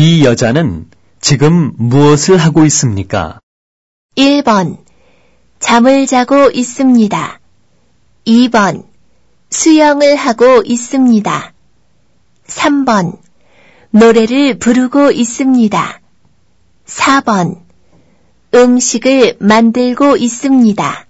이 여자는 지금 무엇을 하고 있습니까? 1번. 잠을 자고 있습니다. 2번. 수영을 하고 있습니다. 3번. 노래를 부르고 있습니다. 4번. 음식을 만들고 있습니다.